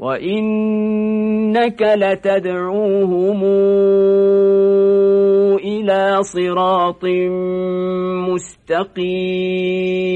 وإنك لتدعوهم إلى صراط مستقيم